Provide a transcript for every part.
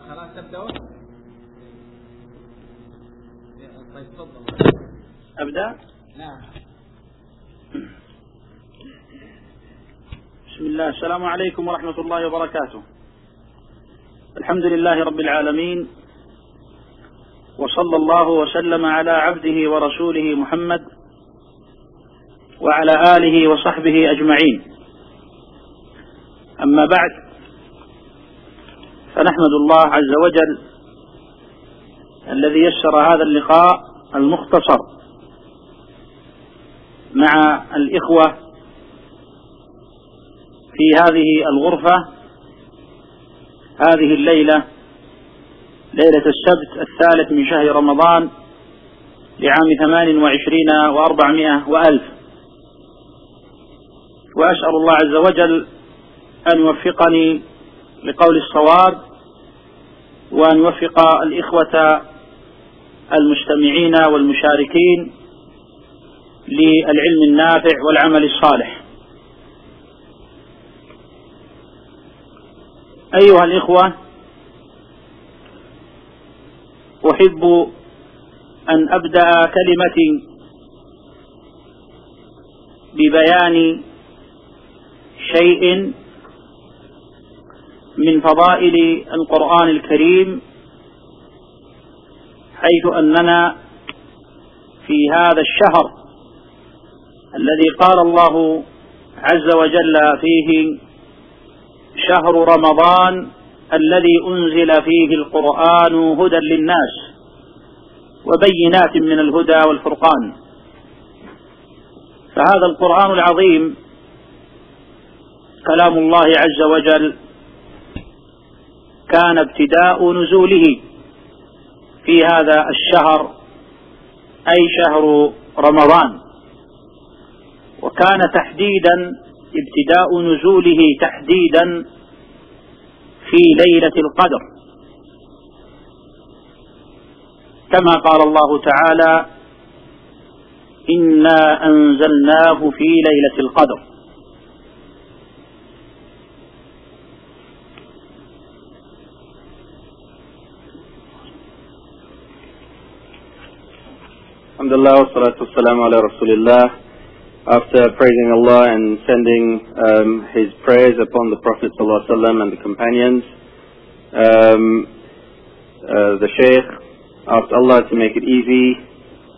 خلاص تبدأون طيب تفضل. أبدأ؟ نعم. بسم الله. السلام عليكم ورحمة الله وبركاته. الحمد لله رب العالمين وصلى الله وسلم على عبده ورسوله محمد وعلى آله وصحبه أجمعين. أما بعد فنحمد الله عز وجل الذي يسر هذا اللقاء المختصر مع الإخوة في هذه الغرفة. هذه الليلة ليلة السبت الثالث من شهر رمضان لعام ثمان وعشرين وأربعمائة وألف. وأسأل الله عز وجل أن يوفقني لقول الصواب وأن يوفق الإخوة المستمعين والمشاركين للعلم النافع والعمل الصالح. أيها الإخوة أحب أن أبدأ كلمتي ببيان شيء من فضائل القرآن الكريم حيث أننا في هذا الشهر الذي قال الله عز وجل فيه شهر رمضان الذي أنزل فيه القرآن هدى للناس وبينات من الهدى والفرقان. فهذا القرآن العظيم كلام الله عز وجل كان ابتداء نزوله في هذا الشهر أي شهر رمضان. وكان تحديدا ابتداء نزوله تحديدا في ليلة القدر. كما قال الله تعالى إنا أنزلناه في ليلة القدر. Alhamdulillah, wassalatu wassalamu ala Rasulillah. After praising Allah and sending um, His prayers upon the Prophet ﷺ and the companions, um, uh, the Shaykh asked Allah to make it easy,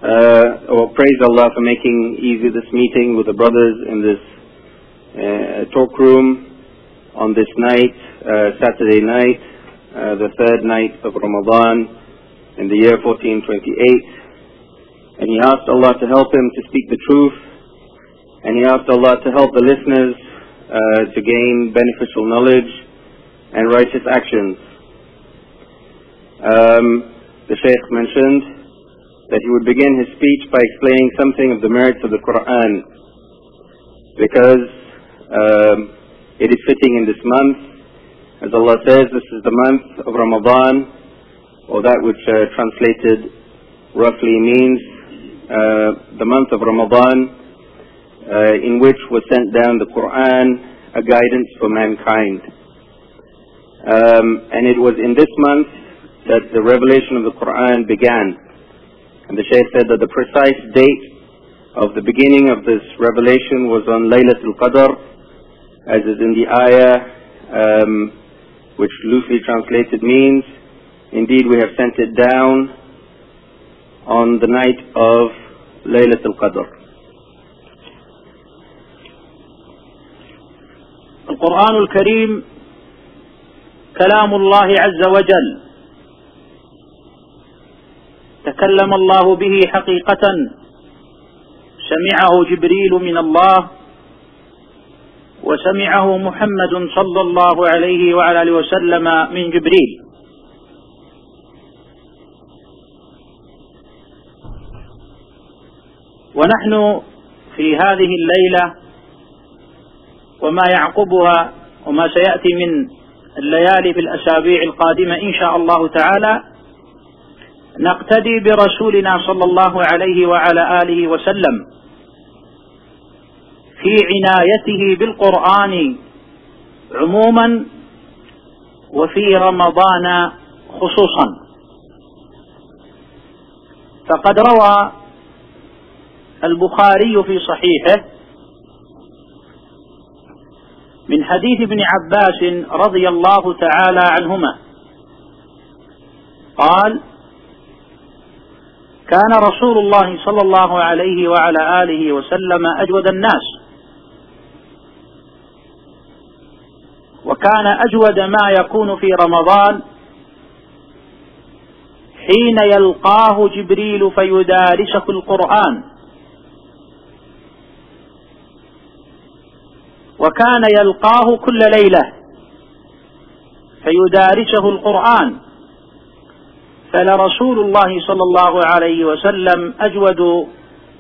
uh, or praised Allah for making easy this meeting with the brothers in this uh, talk room on this night, uh, Saturday night, uh, the third night of Ramadan in the year 1428 and he asked Allah to help him to speak the truth, and he asked Allah to help the listeners uh, to gain beneficial knowledge and righteous actions. Um, the Shaykh mentioned that he would begin his speech by explaining something of the merits of the Quran, because um, it is fitting in this month. As Allah says, this is the month of Ramadan, or that which uh, translated roughly means uh, the month of Ramadan, uh, in which was sent down the Quran, a guidance for mankind. Um, and it was in this month that the revelation of the Quran began. And the Shaykh said that the precise date of the beginning of this revelation was on Laylatul Qadr, as is in the ayah, um, which loosely translated means, indeed we have sent it down on the night of Laylatul Qadr. القرآن الكريم كلام الله عز وجل. تكلم الله به حقيقة. سمعه جبريل من الله. وسمعه محمد صلى الله عليه وعلى آله وسلم من جبريل. ونحن في هذه الليلة وما يعقبها وما سيأتي من الليالي في الأسابيع القادمة إن شاء الله تعالى نقتدي برسولنا صلى الله عليه وعلى آله وسلم في عنايته بالقرآن عموما وفي رمضان خصوصا. فقد روى البخاري في صحيحه من حديث ابن عباس رضي الله تعالى عنهما. قال كان رسول الله صلى الله عليه وعلى آله وسلم أجود الناس. وكان أجود ما يكون في رمضان حين يلقاه جبريل فيدارسه القرآن. وكان يلقاه كل ليلة فيدارسه القرآن. فلرسول الله صلى الله عليه وسلم أجود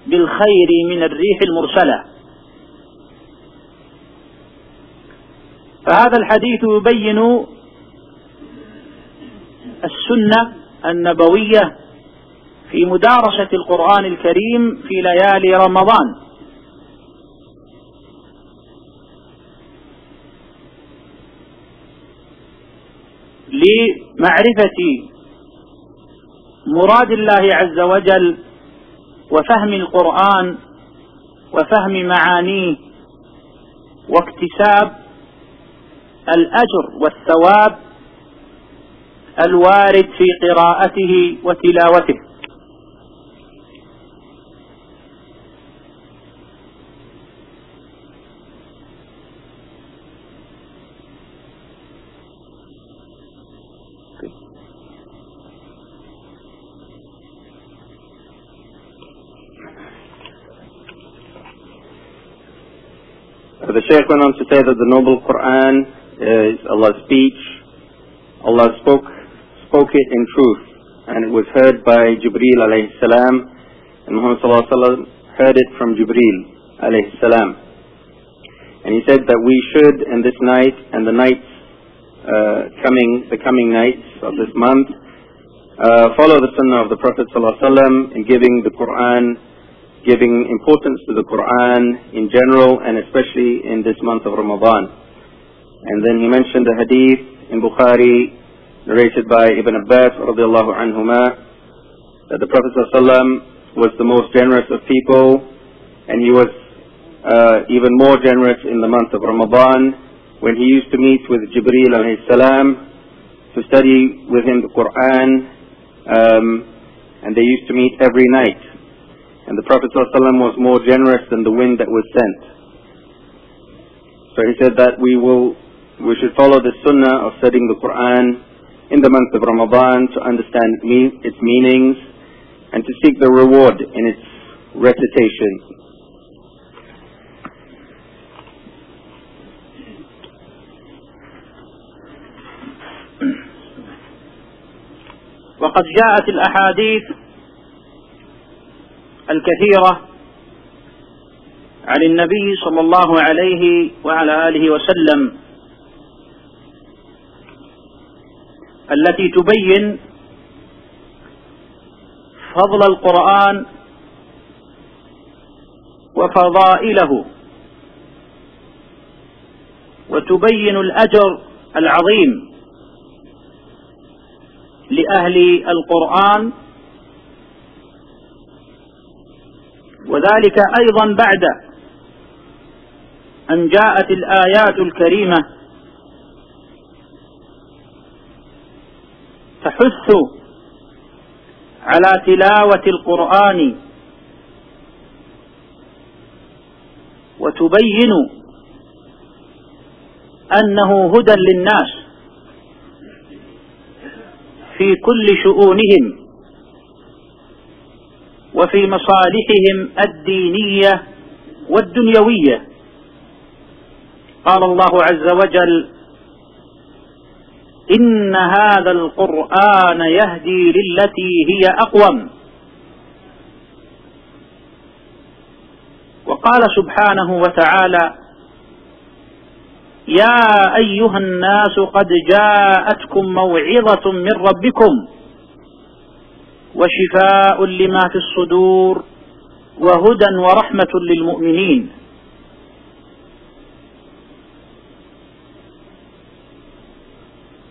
بالخير من الريح المرسلة. فهذا الحديث يبين السنة النبوية في مدارسة القرآن الكريم في ليالي رمضان. لمعرفة مراد الله عز وجل وفهم القرآن وفهم معانيه واكتساب الأجر والثواب الوارد في قراءته وتلاوته. The Shaykh went on to say that the noble Quran is Allah's speech. Allah spoke, spoke it in truth, and it was heard by Jibreel alayhi salam, and Muhammad sallallahu alaihi wasallam heard it from Jibreel alayhi salam. And he said that we should, in this night and the nights uh, coming, the coming nights of this month, uh, follow the sunnah of the Prophet sallallahu alaihi wasallam in giving the Quran giving importance to the Quran in general and especially in this month of Ramadan. And then he mentioned the hadith in Bukhari narrated by Ibn Abbas radiallahu anhuma that the Prophet ﷺ was the most generous of people and he was uh, even more generous in the month of Ramadan when he used to meet with Jibreel alayhi salam to study with him the Quran um, and they used to meet every night and the Prophet ﷺ was more generous than the wind that was sent. So he said that we will, we should follow the sunnah of studying the Quran in the month of Ramadan to understand its meanings and to seek the reward in its recitation. وقد جاءت الأحاديث الكثيرة عن النبي صلى الله عليه وعلى آله وسلم التي تبين فضل القرآن وفضائله وتبين الأجر العظيم لأهل القرآن وذلك أيضا بعد أن جاءت الآيات الكريمة تحث على تلاوة القرآن وتبين أنه هدى للناس في كل شؤونهم. وفي مصالحهم الدينية والدنيوية. قال الله عز وجل إن هذا القرآن يهدي للتي هي أقوم. وقال سبحانه وتعالى يا أيها الناس قد جاءتكم موعظة من ربكم وشفاء لما في الصدور وهدى ورحمة للمؤمنين.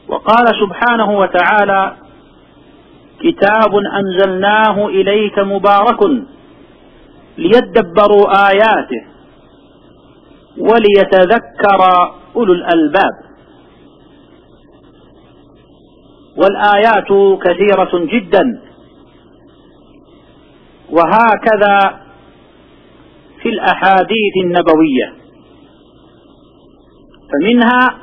وقال سبحانه وتعالى كتاب أنزلناه إليك مبارك ليدبروا آياته وليتذكر أولو الألباب. والآيات كثيرة جدا. وهكذا في الأحاديث النبوية. فمنها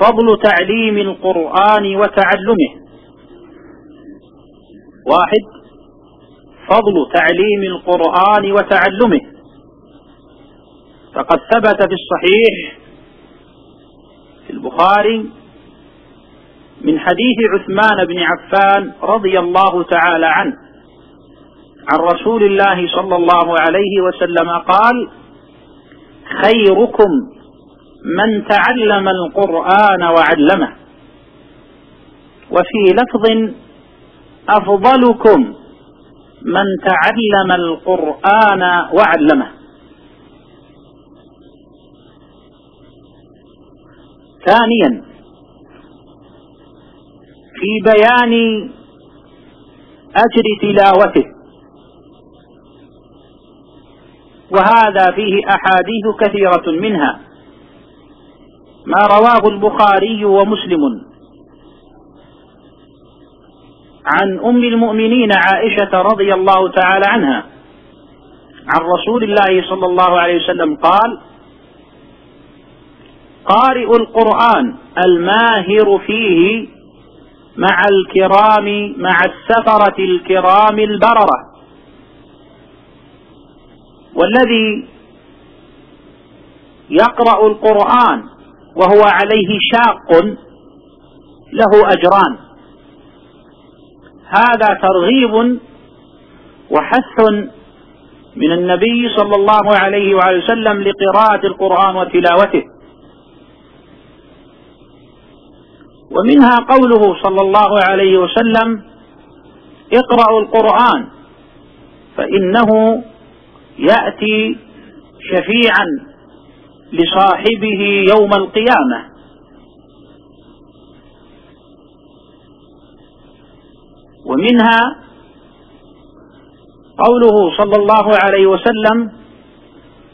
فضل تعليم القرآن وتعلمه. واحد فضل تعليم القرآن وتعلمه. فقد ثبت في الصحيح في البخاري من حديث عثمان بن عفان رضي الله تعالى عنه. عن رسول الله صلى الله عليه وسلم قال خيركم من تعلم القرآن وعلمه وفي لفظ أفضلكم من تعلم القرآن وعلمه. ثانيا في بيان أجر تلاوته وهذا فيه أحاديث كثيرة منها ما رواه البخاري ومسلم. عن أم المؤمنين عائشة رضي الله تعالى عنها. عن رسول الله صلى الله عليه وسلم قال قارئ القرآن الماهر فيه مع الكرام مع السفرة الكرام البررة. والذي يقرأ القرآن وهو عليه شاق له أجران. هذا ترغيب وحث من النبي صلى الله عليه وآله وسلم لقراءة القرآن وتلاوته. ومنها قوله صلى الله عليه وسلم اقرأوا القرآن فإنه يأتي شفيعا لصاحبه يوم القيامة. ومنها قوله صلى الله عليه وسلم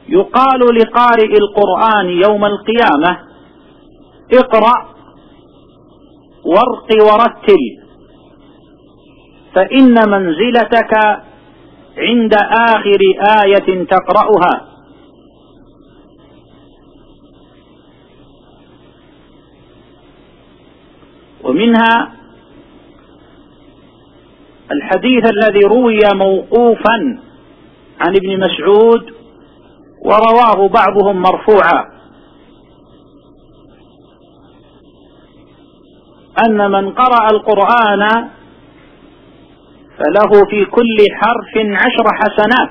يقال لقارئ القرآن يوم القيامة اقرأ وارق ورتل فإن منزلتك عند آخر آية تقرأها. ومنها الحديث الذي روي موقوفا عن ابن مسعود ورواه بعضهم مرفوعا. أن من قرأ القرآن فله في كل حرف عشر حسنات.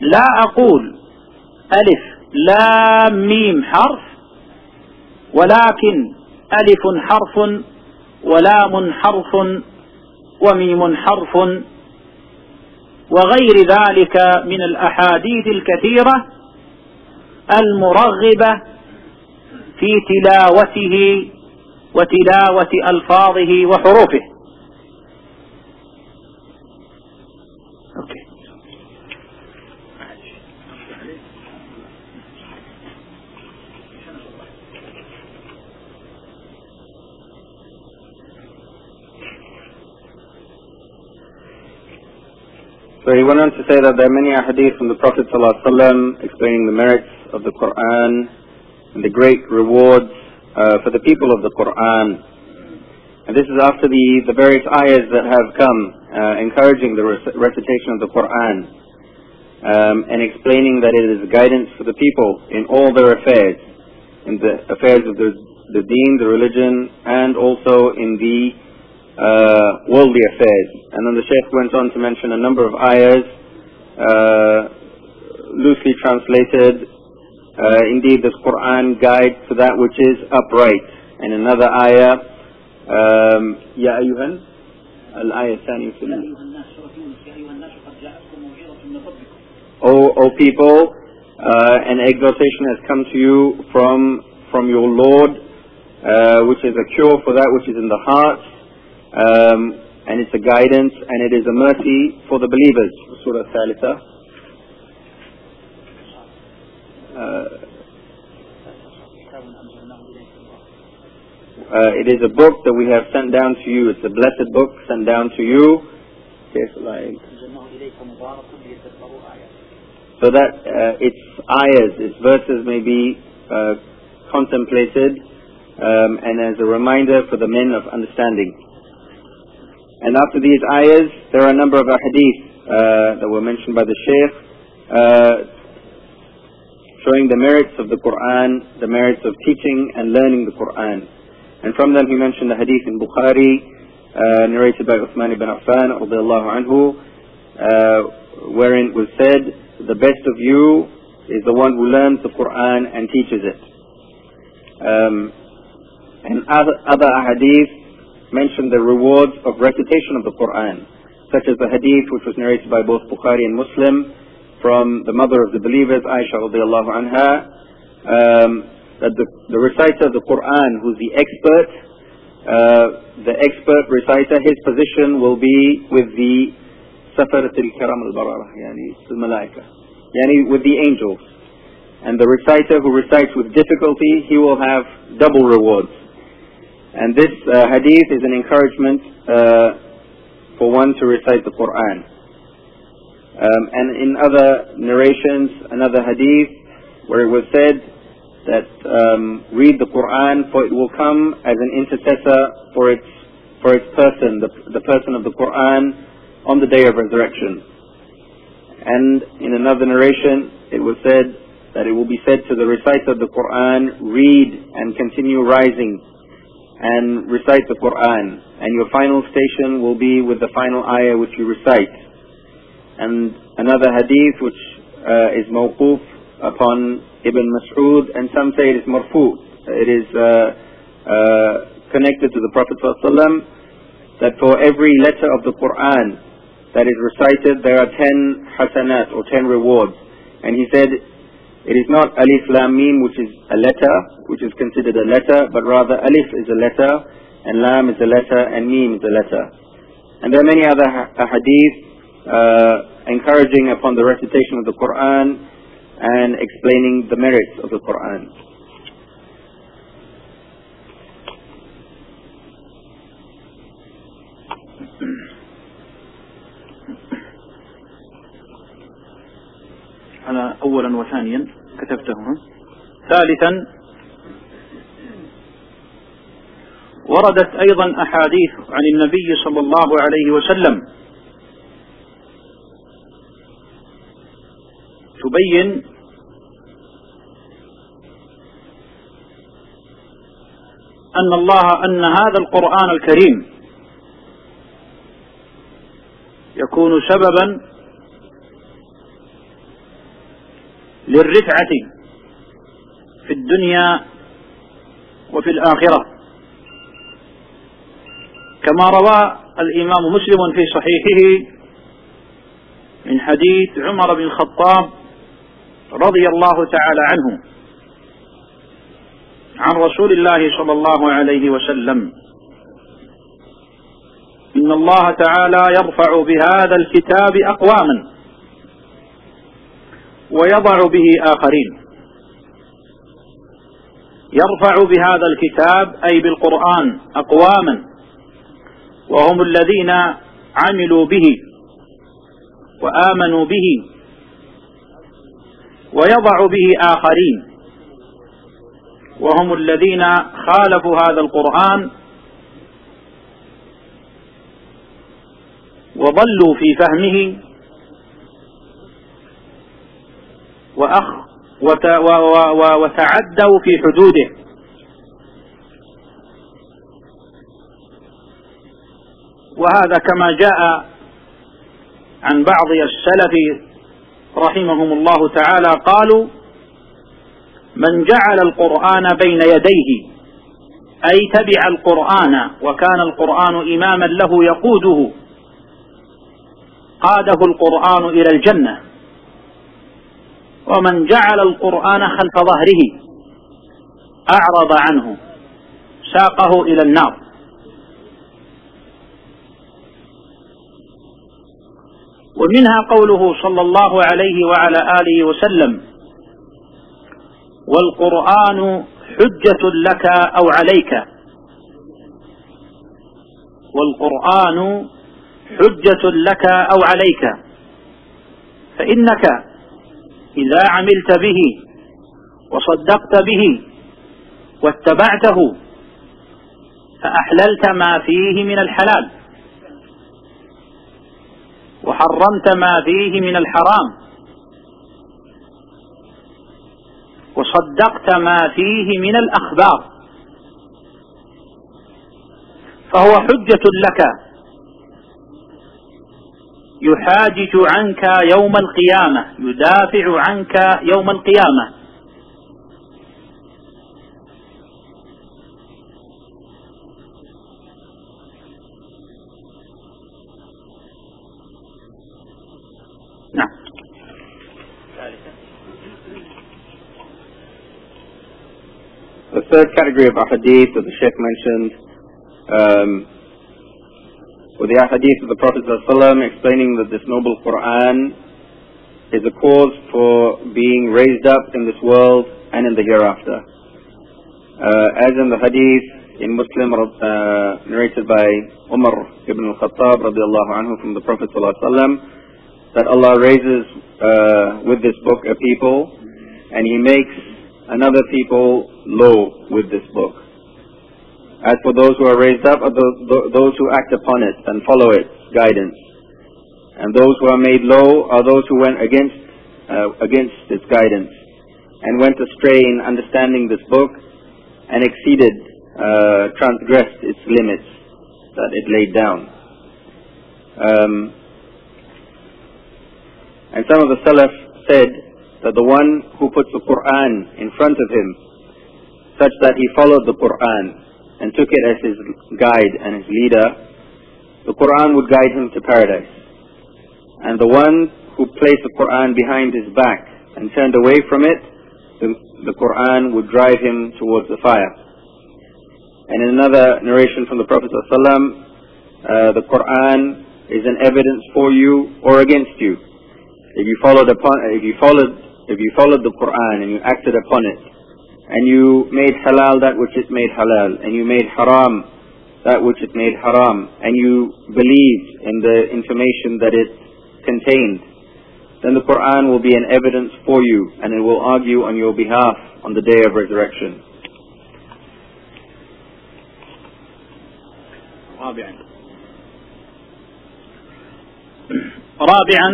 لا أقول ألف لام ميم حرف ولكن ألف حرف ولام حرف وميم حرف وغير ذلك من الأحاديث الكثيرة المرغبة في تلاوته وتلاوة ألفاظه وحروفه. He went on to say that there are many ahadith from the Prophet ﷺ explaining the merits of the Quran and the great rewards uh, for the people of the Quran. And this is after the, the various ayahs that have come uh, encouraging the rec- recitation of the Quran um, and explaining that it is guidance for the people in all their affairs, in the affairs of the, the deen, the religion, and also in the uh, worldly affairs. And then the Shaykh went on to mention a number of ayahs, uh, loosely translated. Uh, indeed, this Quran guides to that which is upright. And another ayah, um, Ya Ayuhan, al-ayah thani fi O, o people, uh, an exhortation has come to you from from your Lord, uh, which is a cure for that which is in the heart, um, and it's a guidance, and it is a mercy for the believers. Surah Thalitha. Uh, uh, it is a book that we have sent down to you. It's a blessed book sent down to you. so that uh, its ayahs, its verses may be uh, contemplated um, and as a reminder for the men of understanding. And after these ayahs, there are a number of hadith uh, that were mentioned by the Shaykh, uh, showing the merits of the Quran, the merits of teaching and learning the Quran. And from them he mentioned the hadith in Bukhari, uh, narrated by Uthman ibn Affan, anhu, uh, wherein it was said, the best of you is the one who learns the Quran and teaches it. Um, and other, other mentioned the rewards of recitation of the Quran, such as the hadith which was narrated by both Bukhari and Muslim from the mother of the believers, Aisha radiallahu anha, um, that the, the, reciter of the Quran, who's the expert, uh, the expert reciter, his position will be with the Safarat al-Karam al-Bararah, yani al-Malaika, yani with the angels. And the reciter who recites with difficulty, he will have double rewards and this uh, hadith is an encouragement uh, for one to recite the Quran um, and in other narrations another hadith where it was said that um, read the Quran for it will come as an intercessor for its for its person the, the person of the Quran on the day of resurrection. And in another narration, it was said that it will be said to the reciter of the Quran, read and continue rising and recite the Quran. And your final station will be with the final ayah which you recite. And another hadith which uh, is mawquf upon Ibn Mas'ud, and some say it is marfu. It is uh, uh, connected to the Prophet ﷺ that for every letter of the Quran that is recited, there are ten hasanat or ten rewards. And he said, it is not alif lam mim which is a letter, which is considered a letter, but rather alif is a letter, and lam is a letter, and mim is a letter. And there are many other hadith uh, encouraging upon the recitation of the Quran and explaining the merits of the Quran. على أولا وثانيا كتبته ثالثا وردت أيضا أحاديث عن النبي صلى الله عليه وسلم. تبين أن الله أن هذا القرآن الكريم يكون سببا للرفعة في الدنيا وفي الآخرة. كما روى الإمام مسلم في صحيحه من حديث عمر بن الخطاب رضي الله تعالى عنه عن رسول الله صلى الله عليه وسلم. إن الله تعالى يرفع بهذا الكتاب أقواما. ويضع به آخرين. يرفع بهذا الكتاب أي بالقرآن أقواما وهم الذين عملوا به وآمنوا به ويضع به آخرين. وهم الذين خالفوا هذا القرآن وضلوا في فهمه وأخ وتعدوا في حدوده. وهذا كما جاء عن بعض السلف رحمهم الله تعالى قالوا من جعل القرآن بين يديه أي تبع القرآن وكان القرآن إماما له يقوده قاده القرآن إلى الجنة. ومن جعل القرآن خلف ظهره أعرض عنه ساقه إلى النار. ومنها قوله صلى الله عليه وعلى آله وسلم والقرآن حجة لك أو عليك. والقرآن حجة لك أو عليك. فإنك إذا عملت به وصدقت به واتبعته فأحللت ما فيه من الحلال وحرمت ما فيه من الحرام وصدقت ما فيه من الأخبار فهو حجة لك يحاجج عنك يوم القيامة يدافع عنك يوم القيامة نعم The third category of ahadith that the Sheikh mentioned um, were the ahadith of the Prophet ﷺ explaining that this noble Quran is a cause for being raised up in this world and in the hereafter. Uh, as in the hadith in Muslim uh, narrated by Umar ibn al-Khattab anhu from the Prophet ﷺ that Allah raises uh, with this book a people and He makes another people low with this book. As for those who are raised up, are those, who act upon it and follow its guidance. And those who are made low are those who went against, uh, against its guidance and went astray in understanding this book and exceeded, uh, transgressed its limits that it laid down. Um, and some of the Salaf said that the one who puts the Quran in front of him, such that he followed the Quran and took it as his guide and his leader, the Quran would guide him to paradise. And the one who placed the Quran behind his back and turned away from it, the, the Quran would drive him towards the fire. And in another narration from the Prophet ﷺ, uh, the Quran is an evidence for you or against you. If you followed upon, if you followed, if you followed the Quran and you acted upon it, and you made halal that which it made halal, and you made haram that which it made haram, and you believed in the information that it contained, then the Quran will be an evidence for you, and it will argue on your behalf on the day of resurrection. رابعا رابعا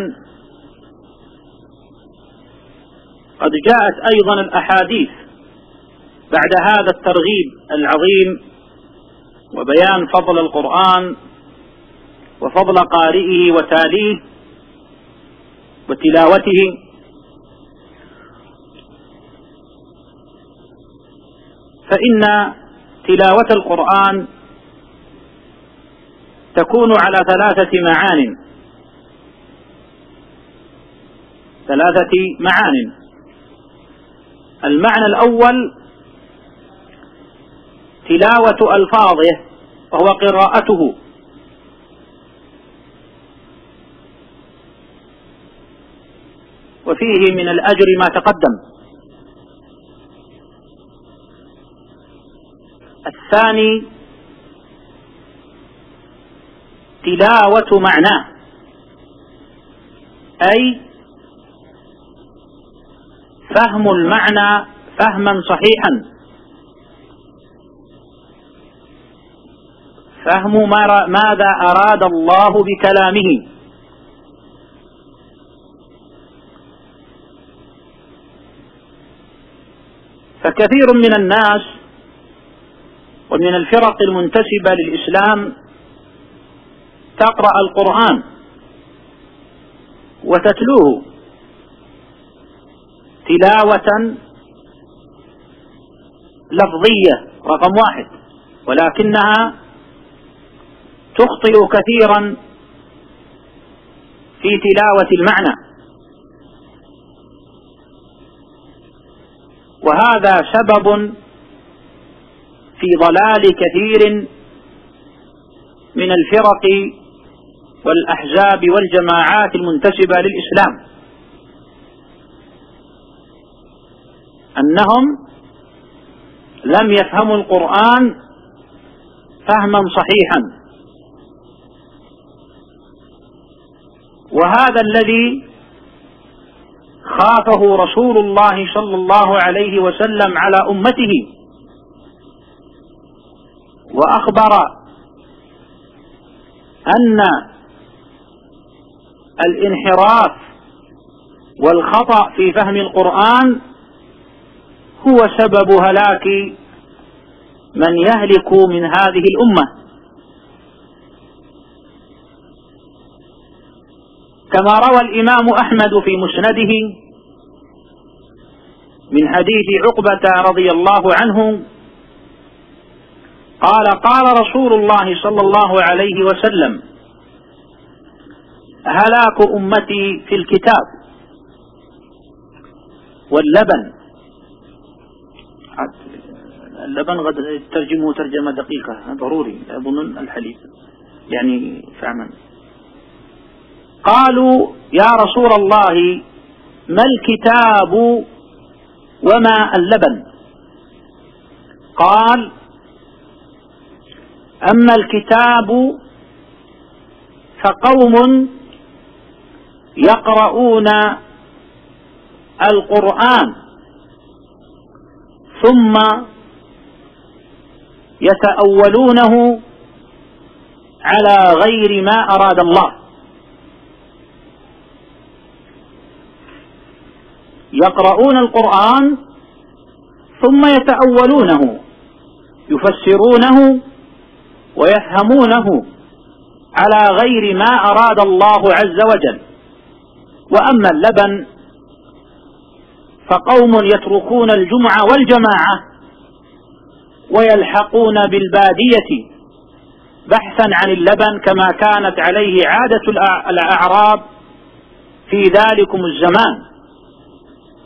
قد جاءت أيضا الأحاديث بعد هذا الترغيب العظيم وبيان فضل القرآن وفضل قارئه وتاليه وتلاوته فإن تلاوة القرآن تكون على ثلاثة معان. ثلاثة معان. المعنى الأول تلاوة ألفاظه وهو قراءته. وفيه من الأجر ما تقدم. الثاني تلاوة معناه. أي فهم المعنى فهما صحيحا. فهم ماذا أراد الله بكلامه. فكثير من الناس ومن الفرق المنتسبة للإسلام تقرأ القرآن وتتلوه تلاوة لفظية رقم واحد ولكنها تخطئ كثيرا في تلاوة المعنى. وهذا سبب في ضلال كثير من الفرق والأحزاب والجماعات المنتسبة للإسلام. أنهم لم يفهموا القرآن فهما صحيحا. وهذا الذي خافه رسول الله صلى الله عليه وسلم على أمته وأخبر أن الانحراف والخطأ في فهم القرآن هو سبب هلاك من يهلك من هذه الأمة. كما روى الإمام أحمد في مسنده من حديث عقبة رضي الله عنه قال قال رسول الله صلى الله عليه وسلم هلاك أمتي في الكتاب واللبن. اللبن غد ترجمه ترجمة دقيقة ضروري أظن الحليب. يعني فعلا قالوا يا رسول الله ما الكتاب وما اللبن؟ قال أما الكتاب فقوم يقرؤون القرآن ثم يتأولونه على غير ما أراد الله. يقرؤون القرآن ثم يتأولونه يفسرونه ويفهمونه على غير ما أراد الله عز وجل. وأما اللبن فقوم يتركون الجمعة والجماعة ويلحقون بالبادية بحثا عن اللبن كما كانت عليه عادة الأعراب في ذلكم الزمان.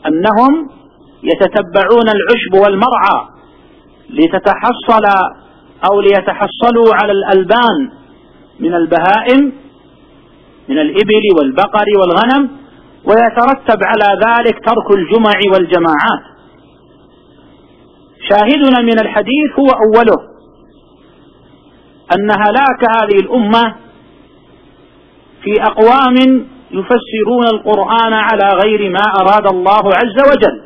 أنهم يتتبعون العشب والمرعى لتتحصل أو ليتحصلوا على الألبان من البهائم من الإبل والبقر والغنم ويترتب على ذلك ترك الجمع والجماعات. شاهدنا من الحديث هو أوله أن هلاك هذه الأمة في أقوام يفسرون القرآن على غير ما أراد الله عز وجل.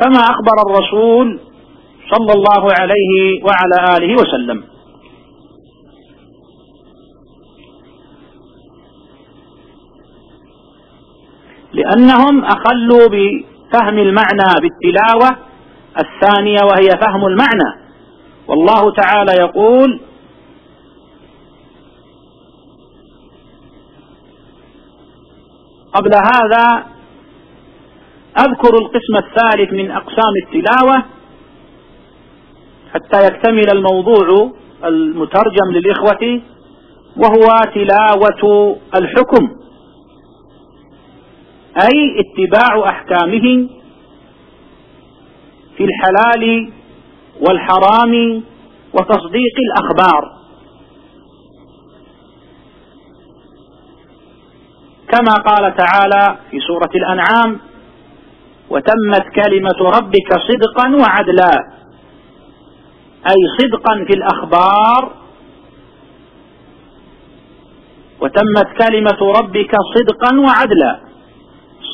كما أخبر الرسول صلى الله عليه وعلى آله وسلم. لأنهم أخلوا بفهم المعنى بالتلاوة الثانية وهي فهم المعنى. والله تعالى يقول قبل هذا أذكر القسم الثالث من أقسام التلاوة حتى يكتمل الموضوع المترجم للإخوة وهو تلاوة الحكم أي اتباع أحكامه في الحلال والحرام وتصديق الأخبار. كما قال تعالى في سورة الأنعام وتمت كلمة ربك صدقا وعدلا. أي صدقا في الأخبار. وتمت كلمة ربك صدقا وعدلا.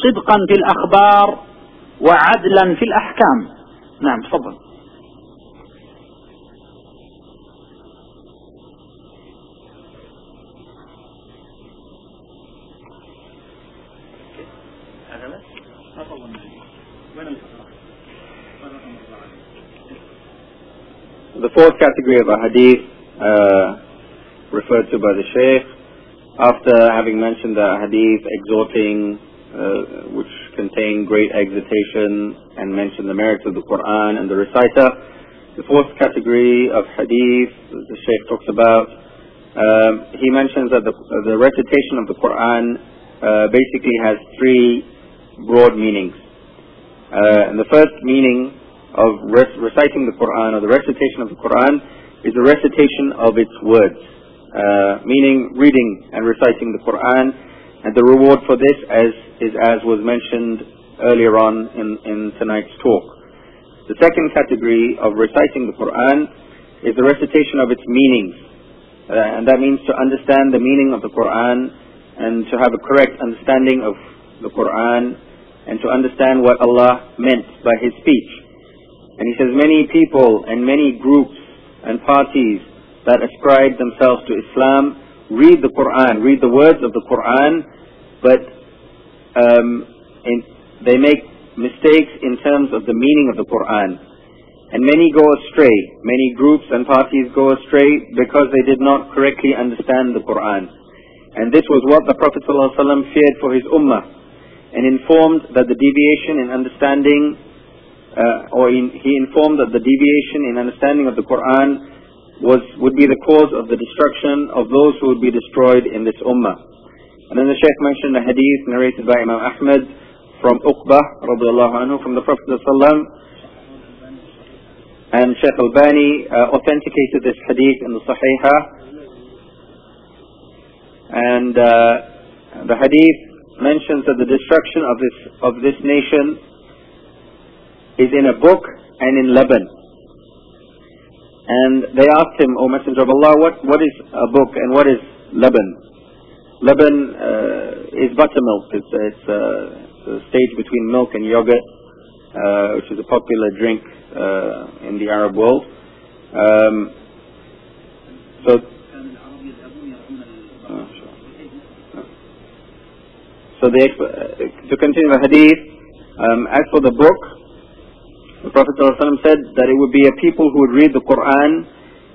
صدقا في الأخبار وعدلا في الأحكام. نعم تفضل. The fourth category of a hadith uh, referred to by the Shaykh, after having mentioned the hadith exhorting, uh, which contain great exhortation and mention the merits of the Quran and the reciter, the fourth category of hadith the Shaykh talks about, um, he mentions that the, the, recitation of the Quran uh, basically has three broad meanings. Uh, and the first meaning of reciting the Quran or the recitation of the Quran is the recitation of its words, uh, meaning reading and reciting the Quran. And the reward for this as, is as was mentioned earlier on in, in tonight's talk. The second category of reciting the Quran is the recitation of its meanings. Uh, and that means to understand the meaning of the Quran and to have a correct understanding of the Quran and to understand what Allah meant by His speech. And He says many people and many groups and parties that ascribe themselves to Islam read the Quran, read the words of the Quran, but um, in, they make mistakes in terms of the meaning of the Quran. And many go astray, many groups and parties go astray because they did not correctly understand the Quran. And this was what the Prophet ﷺ feared for his ummah and informed that the deviation in understanding, uh, or in, he informed that the deviation in understanding of the Quran was would be the cause of the destruction of those who would be destroyed in this ummah. And then the Shaykh mentioned a hadith narrated by Imam Ahmad from Uqbah radiallahu from the Prophet and Shaykh Al-Bani uh, authenticated this hadith in the Sahihah and uh, the hadith mentions that the destruction of this of this nation is in a book and in Lebanon. And they asked him, O Messenger of Allah, what, what is a book and what is Lebanon? Lebanon uh, is buttermilk. It's, it's, uh, it's, a stage between milk and yogurt, uh, which is a popular drink uh, in the Arab world. Um, so So they, to continue the hadith, um, as for the book, the Prophet ﷺ said that it would be a people who would read the Quran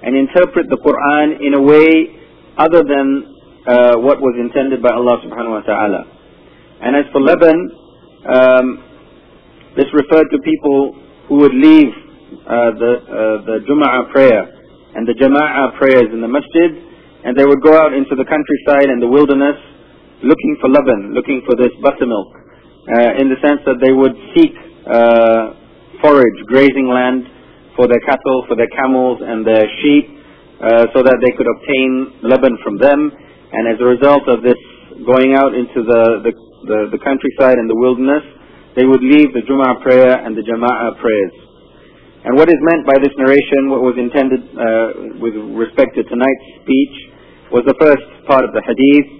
and interpret the Quran in a way other than uh, what was intended by Allah subhanahu wa ta'ala. And as for Lebanon, um, this referred to people who would leave uh, the, uh, the Jum'ah prayer and the Jama'ah prayers in the masjid and they would go out into the countryside and the wilderness looking for laban, looking for this buttermilk, uh, in the sense that they would seek uh, forage, grazing land for their cattle, for their camels and their sheep, uh, so that they could obtain laban from them. And as a result of this going out into the, the, the, the countryside and the wilderness, they would leave the Jum'ah prayer and the Jama'ah prayers. And what is meant by this narration, what was intended uh, with respect to tonight's speech, was the first part of the hadith,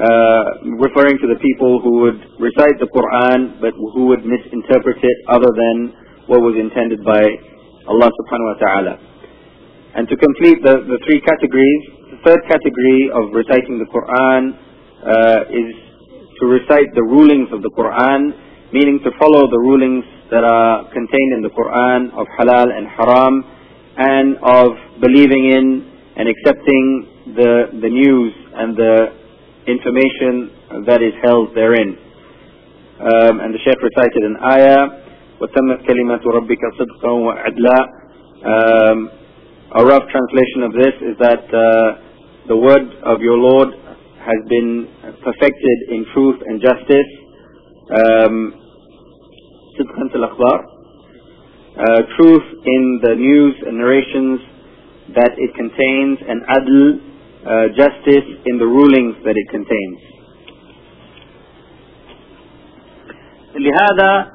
uh, referring to the people who would recite the Quran but who would misinterpret it other than what was intended by Allah subhanahu wa ta'ala. And to complete the, the three categories, the third category of reciting the Quran uh, is to recite the rulings of the Quran, meaning to follow the rulings that are contained in the Quran of halal and haram, and of believing in and accepting the, the news and the information that is held therein. Um, and the Shaykh recited an ayah, وَتَمَّتْ كَلِمَةُ رَبِّكَ صِدْقًا وَعَدْلًا um, A rough translation of this is that uh, the word of your Lord has been perfected in truth and justice. Um, uh, truth in the news and narrations that it contains, and adl, uh, justice in the rulings that it contains. لهذا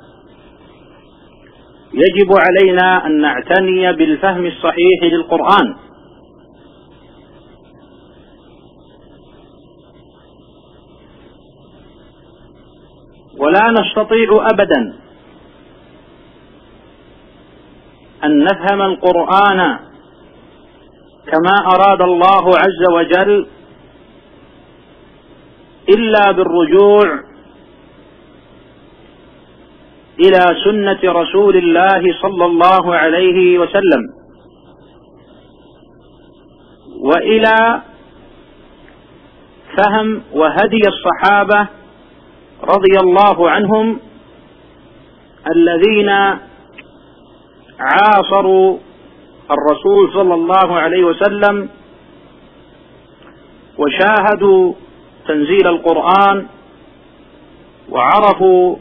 يجب علينا أن نعتني بالفهم الصحيح للقرآن. ولا نستطيع أبدا أن نفهم القرآن كما أراد الله عز وجل إلا بالرجوع إلى سنة رسول الله صلى الله عليه وسلم. وإلى فهم وهدي الصحابة رضي الله عنهم الذين عاصروا الرسول صلى الله عليه وسلم وشاهدوا تنزيل القرآن وعرفوا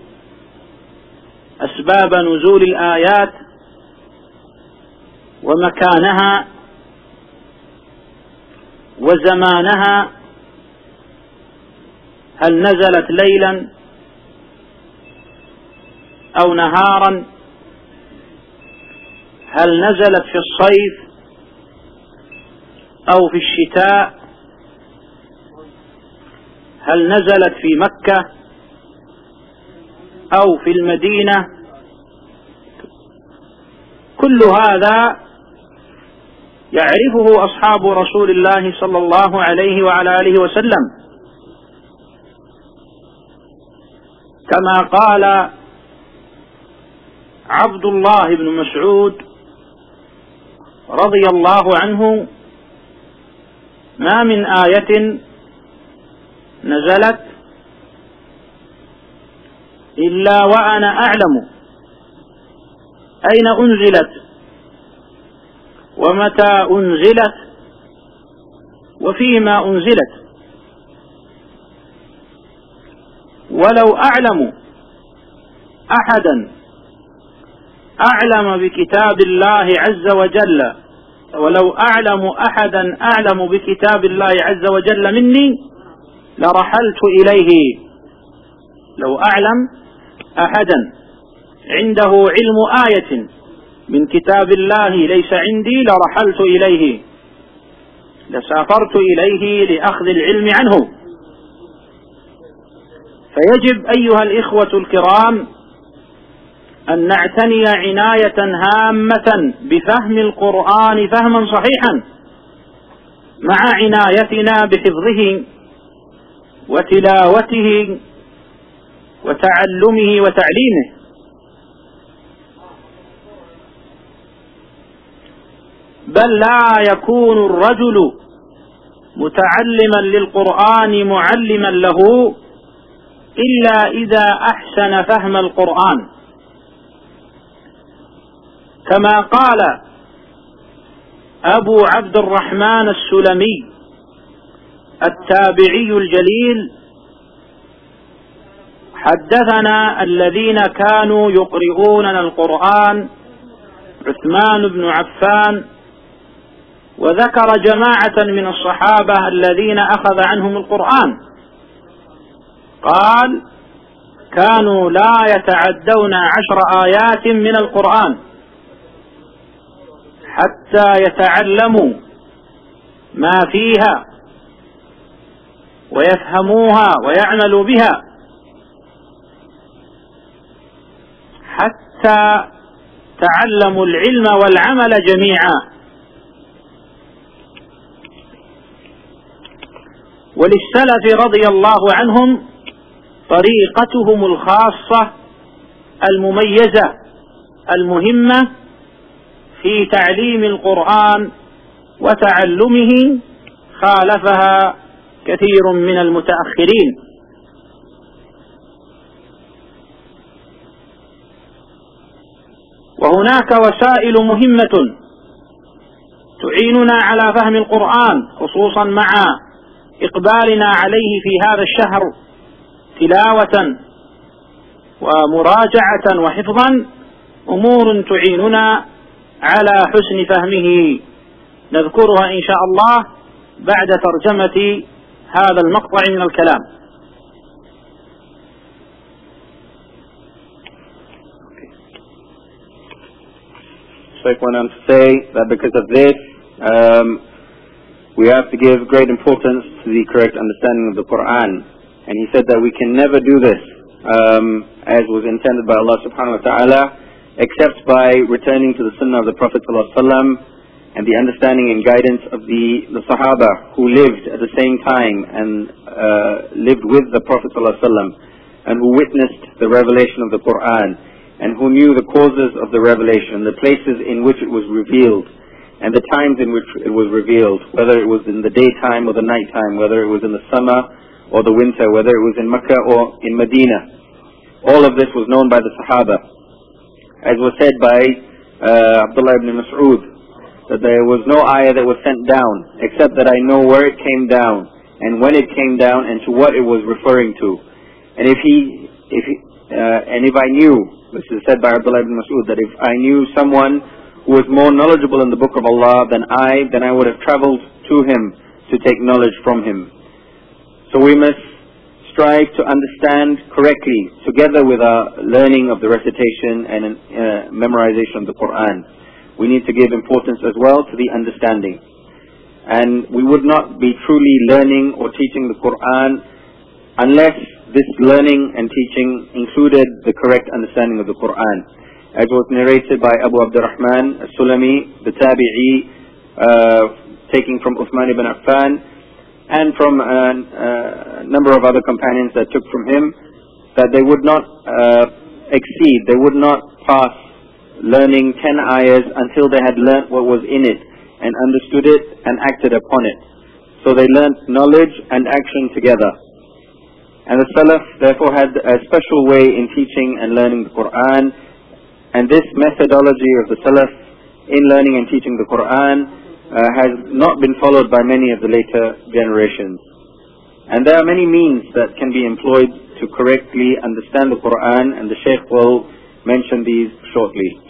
أسباب نزول الآيات ومكانها وزمانها. هل نزلت ليلا أو نهارا؟ هل نزلت في الصيف أو في الشتاء؟ هل نزلت في مكة؟ أو في المدينة. كل هذا يعرفه أصحاب رسول الله صلى الله عليه وعلى آله وسلم. كما قال عبد الله بن مسعود رضي الله عنه ما من آية نزلت إلا وأنا أعلم أين أنزلت ومتى أنزلت وفيما أنزلت ولو أعلم أحدا أعلم بكتاب الله عز وجل ولو أعلم أحدا أعلم بكتاب الله عز وجل مني لرحلت إليه لو أعلم أحدا. عنده علم آية. من كتاب الله ليس عندي لرحلت إليه. لسافرت إليه لأخذ العلم عنه. فيجب أيها الإخوة الكرام أن نعتني عناية هامة بفهم القرآن فهما صحيحا مع عنايتنا بحفظه وتلاوته وتعلمه وتعليمه. بل لا يكون الرجل متعلما للقرآن معلما له إلا إذا أحسن فهم القرآن. كما قال أبو عبد الرحمن السلمي التابعي الجليل حدثنا الذين كانوا يقرؤوننا القرآن عثمان بن عفان وذكر جماعة من الصحابة الذين أخذ عنهم القرآن. قال كانوا لا يتعدون عشر آيات من القرآن حتى يتعلموا ما فيها ويفهموها ويعملوا بها. حتى تعلموا العلم والعمل جميعا. وللسلف رضي الله عنهم طريقتهم الخاصة المميزة المهمة في تعليم القرآن وتعلمه خالفها كثير من المتأخرين. وهناك وسائل مهمة تعيننا على فهم القرآن خصوصا مع إقبالنا عليه في هذا الشهر تلاوة ومراجعة وحفظا أمور تعيننا على حسن فهمه. نذكرها إن شاء الله بعد ترجمة هذا المقطع من الكلام. Sheikh went on to say that because of this, um, we have to give great importance to the correct understanding of the Quran. And he said that we can never do this um, as was intended by Allah subhanahu wa ta'ala except by returning to the sunnah of the Prophet and the understanding and guidance of the, the Sahaba who lived at the same time and uh, lived with the Prophet and who witnessed the revelation of the Quran and who knew the causes of the revelation, the places in which it was revealed, and the times in which it was revealed, whether it was in the daytime or the nighttime, whether it was in the summer or the winter, whether it was in Mecca or in Medina. All of this was known by the Sahaba as was said by uh, Abdullah ibn Mas'ud, that there was no ayah that was sent down, except that I know where it came down, and when it came down, and to what it was referring to. And if he, if he, and if I knew, this is said by Abdullah ibn Mas'ud, that if I knew someone who was more knowledgeable in the book of Allah than I, then I would have traveled to him to take knowledge from him. So we must strive to understand correctly together with our learning of the recitation and uh, memorization of the Quran. We need to give importance as well to the understanding. And we would not be truly learning or teaching the Quran unless this learning and teaching included the correct understanding of the Quran. As was narrated by Abu Abdurrahman al-Sulami, the Tabi'i, uh, taking from Uthman ibn Affan, and from a, a, number of other companions that took from him that they would not uh, exceed, they would not pass learning 10 ayahs until they had learnt what was in it and understood it and acted upon it. So they learnt knowledge and action together. And the Salaf therefore had a special way in teaching and learning the Quran. And this methodology of the Salaf in learning and teaching the Quran uh, has not been followed by many of the later generations. And there are many means that can be employed to correctly understand the Quran, and the Shaykh will mention these shortly.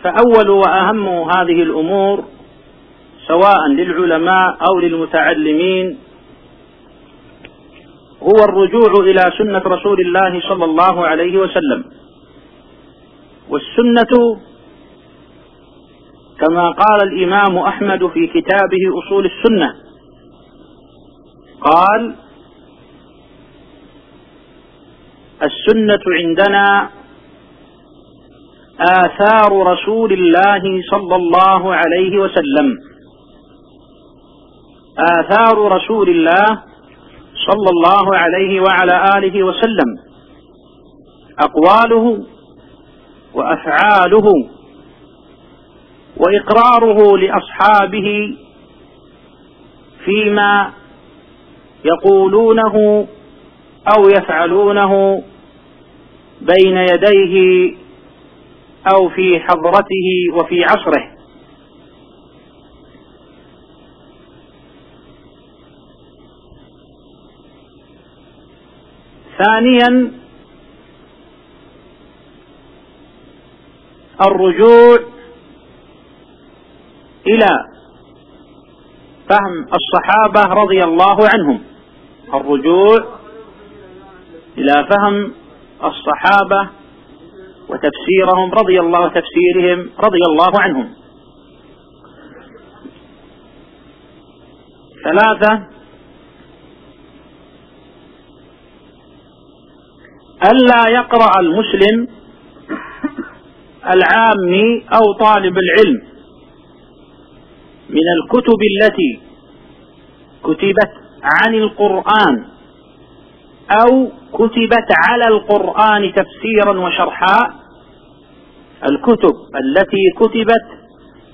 فأول وأهم هذه الأمور سواء للعلماء أو للمتعلمين هو الرجوع إلى سنة رسول الله صلى الله عليه وسلم. والسنة كما قال الإمام أحمد في كتابه أصول السنة قال السنة عندنا آثار رسول الله صلى الله عليه وسلم. آثار رسول الله صلى الله عليه وعلى آله وسلم. أقواله وأفعاله وإقراره لأصحابه فيما يقولونه أو يفعلونه بين يديه أو في حضرته وفي عصره. ثانيا الرجوع إلى فهم الصحابة رضي الله عنهم. الرجوع إلى فهم الصحابة وتفسيرهم رضي الله تفسيرهم رضي الله عنهم. ثلاثة ألا يقرأ المسلم العامي أو طالب العلم من الكتب التي كتبت عن القرآن أو كتبت على القرآن تفسيرا وشرحا الكتب التي كتبت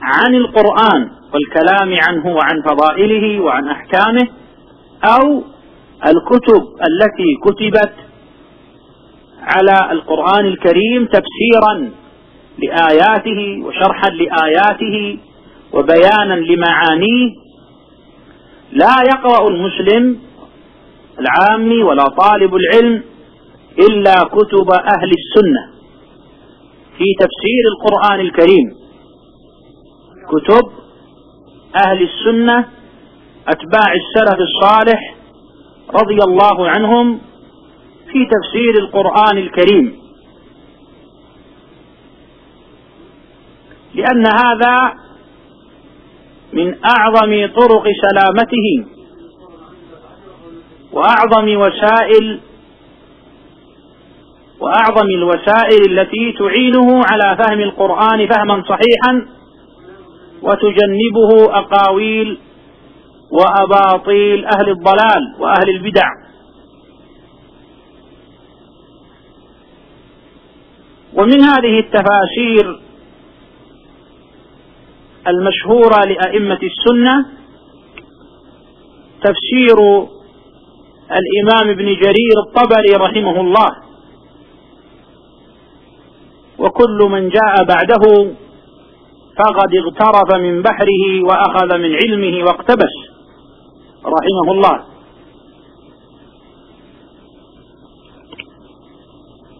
عن القرآن والكلام عنه وعن فضائله وعن أحكامه أو الكتب التي كتبت على القرآن الكريم تفسيرا لآياته وشرحا لآياته وبيانا لمعانيه. لا يقرأ المسلم العامي ولا طالب العلم إلا كتب أهل السنة. في تفسير القرآن الكريم كتب أهل السنة أتباع السلف الصالح رضي الله عنهم في تفسير القرآن الكريم. لأن هذا من أعظم طرق سلامته وأعظم وسائل وأعظم الوسائل التي تعينه على فهم القرآن فهما صحيحا وتجنبه أقاويل وأباطيل أهل الضلال وأهل البدع. ومن هذه التفاسير المشهورة لأئمة السنة تفسير الإمام ابن جرير الطبري رحمه الله. وكل من جاء بعده فقد اغترف من بحره وأخذ من علمه واقتبس رحمه الله.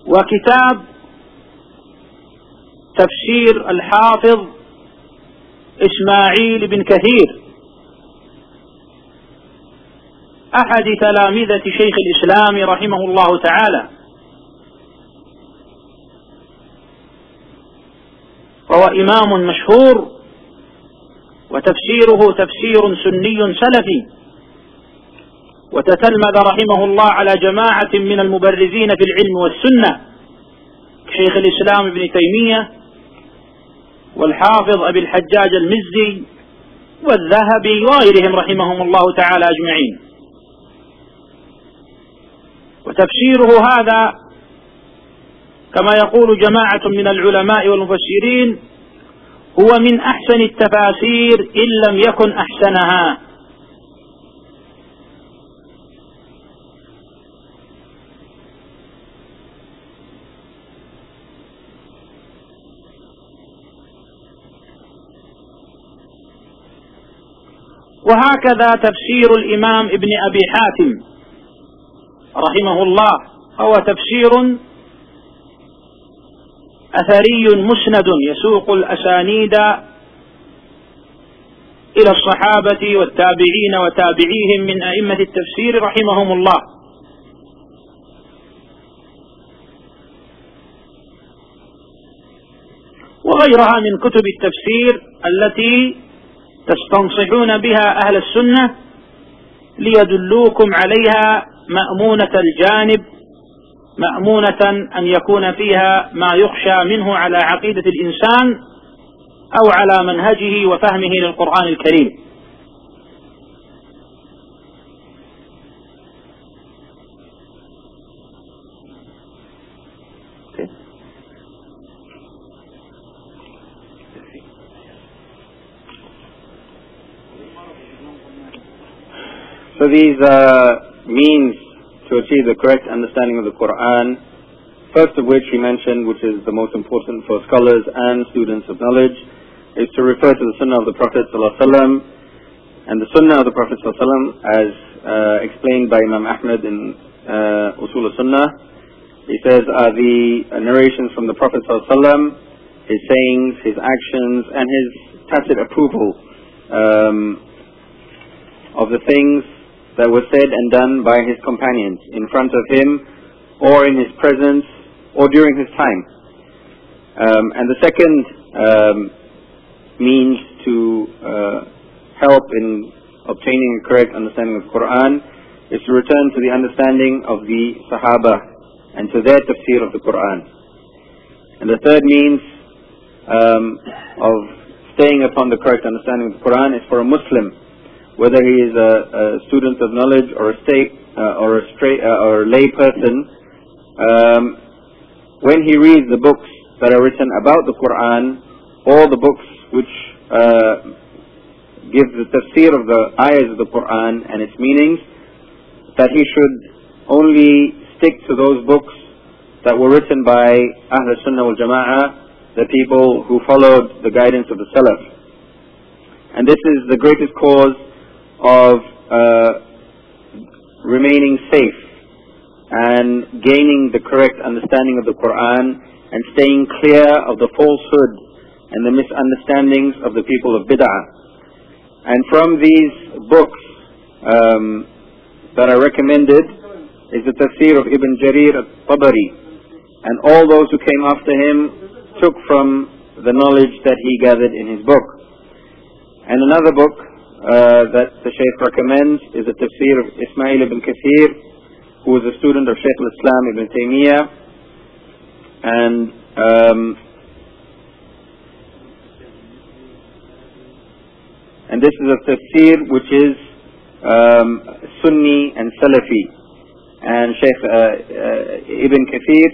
وكتاب تفسير الحافظ إسماعيل بن كثير. أحد تلامذة شيخ الإسلام رحمه الله تعالى. وهو إمام مشهور وتفسيره تفسير سني سلفي. وتتلمذ رحمه الله على جماعة من المبرزين في العلم والسنة شيخ الإسلام ابن تيمية والحافظ أبي الحجاج المزي والذهبي وغيرهم رحمهم الله تعالى أجمعين. وتفسيره هذا كما يقول جماعة من العلماء والمفسرين هو من أحسن التفاسير إن لم يكن أحسنها. وهكذا تفسير الإمام ابن أبي حاتم رحمه الله هو تفسير أثري مسند يسوق الأسانيد إلى الصحابة والتابعين وتابعيهم من أئمة التفسير رحمهم الله. وغيرها من كتب التفسير التي تستنصحون بها أهل السنة ليدلوكم عليها مأمونة الجانب مأمونة أن يكون فيها ما يخشى منه على عقيدة الإنسان أو على منهجه وفهمه للقرآن الكريم. So these uh, means to achieve the correct understanding of the Quran, first of which he mentioned, which is the most important for scholars and students of knowledge, is to refer to the Sunnah of the Prophet ﷺ and the Sunnah of the Prophet ﷺ as uh, explained by Imam Ahmad in uh, Usul al-Sunnah. He says are the narrations from the Prophet ﷺ, his sayings, his actions, and his tacit approval um, of the things that was said and done by his companions in front of him or in his presence or during his time. Um, and the second um, means to uh, help in obtaining a correct understanding of Quran is to return to the understanding of the Sahaba and to their tafsir of the Quran. And the third means um, of staying upon the correct understanding of the Quran is for a Muslim whether he is a, a student of knowledge or a state uh, or a straight uh, or a lay person, um, when he reads the books that are written about the Quran, or the books which uh, give the tafsir of the ayahs of the Quran and its meanings, that he should only stick to those books that were written by Ahl Sunnah wal Jama'ah, the people who followed the guidance of the Salaf. And this is the greatest cause of uh, remaining safe and gaining the correct understanding of the Quran and staying clear of the falsehood and the misunderstandings of the people of Bid'ah. And from these books um, that are recommended is the tafsir of Ibn Jarir al-Tabari. And all those who came after him took from the knowledge that he gathered in his book. And another book uh, that the Shaykh recommends is the tafsir of Ismail ibn Kathir, who was a student of Shaykh al-Islam ibn Taymiyyah. And um, and this is a tafsir which is um, Sunni and Salafi. And Shaykh uh, uh, Ibn Kathir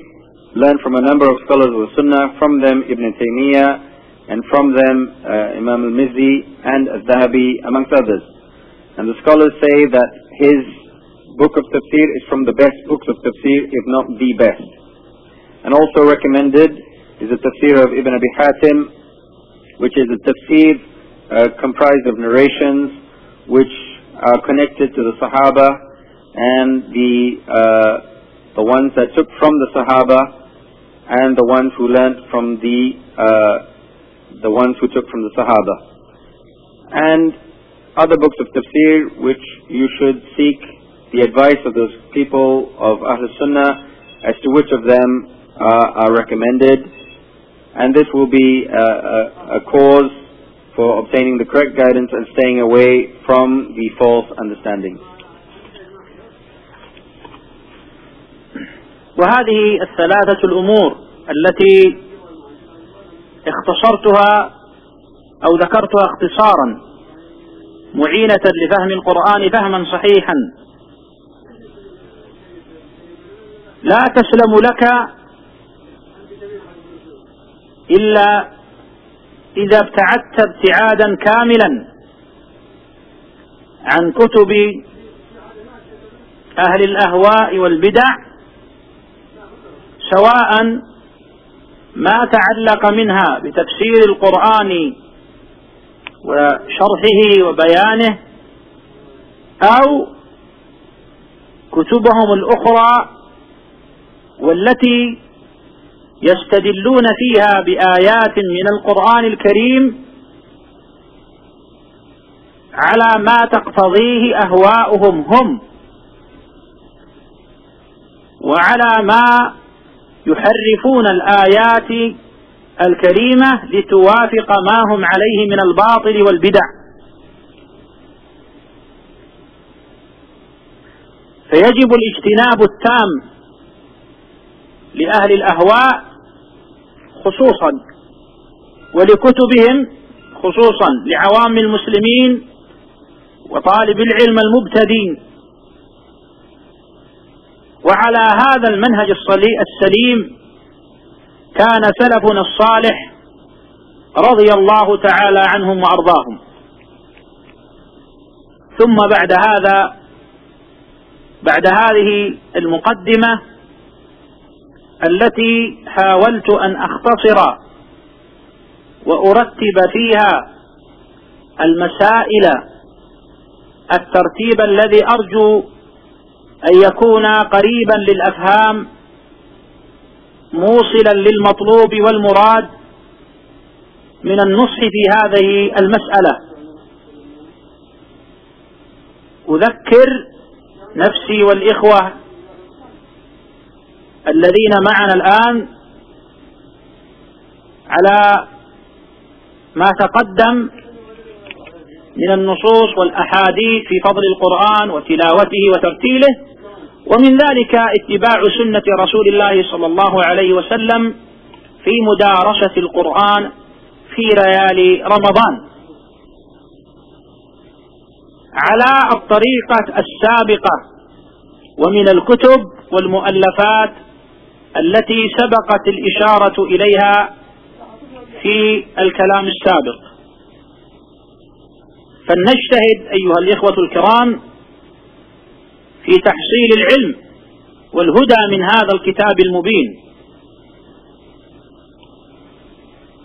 learned from a number of scholars of the Sunnah, from them Ibn Taymiyyah, and from them uh, Imam al-Mizzi and al-Zahabi amongst others. And the scholars say that his book of tafsir is from the best books of tafsir, if not the best. And also recommended is the tafsir of Ibn Abi Hatim, which is a tafsir uh, comprised of narrations which are connected to the Sahaba and the, uh, the ones that took from the Sahaba and the ones who learnt from the, uh, the ones who took from the Sahaba. And other books of tafsir which you should seek the advice of those people of Ahl Sunnah as to which of them uh, are recommended. And this will be a, a, a cause for obtaining the correct guidance and staying away from the false understandings. وهذه الثلاثة الأمور التي اختصرتها أو ذكرتها اختصارا معينة لفهم القرآن فهما صحيحا. لا تسلم لك إلا إذا ابتعدت ابتعادا كاملا عن كتب أهل الأهواء والبدع سواء ما تعلق منها بتفسير القرآن وشرحه وبيانه أو كتبهم الأخرى والتي يستدلون فيها بآيات من القرآن الكريم على ما تقتضيه أهواؤهم هم وعلى ما يحرفون الآيات الكريمة لتوافق ما هم عليه من الباطل والبدع. فيجب الاجتناب التام لأهل الأهواء خصوصا ولكتبهم خصوصا لعوام المسلمين وطالب العلم المبتدين وعلى هذا المنهج السليم كان سلفنا الصالح رضي الله تعالى عنهم وأرضاهم. ثم بعد هذا بعد هذه المقدمة التي حاولت أن أختصر وأرتب فيها المسائل الترتيب الذي أرجو أن يكون قريبا للأفهام موصلا للمطلوب والمراد من النصح في هذه المسألة. أذكر نفسي والإخوة الذين معنا الآن على ما تقدم من النصوص والأحاديث في فضل القرآن وتلاوته وترتيله ومن ذلك اتباع سنة رسول الله صلى الله عليه وسلم في مدارسة القرآن في ليالي رمضان. على الطريقة السابقة ومن الكتب والمؤلفات التي سبقت الإشارة إليها في الكلام السابق. فلنجتهد أيها الإخوة الكرام في تحصيل العلم والهدى من هذا الكتاب المبين.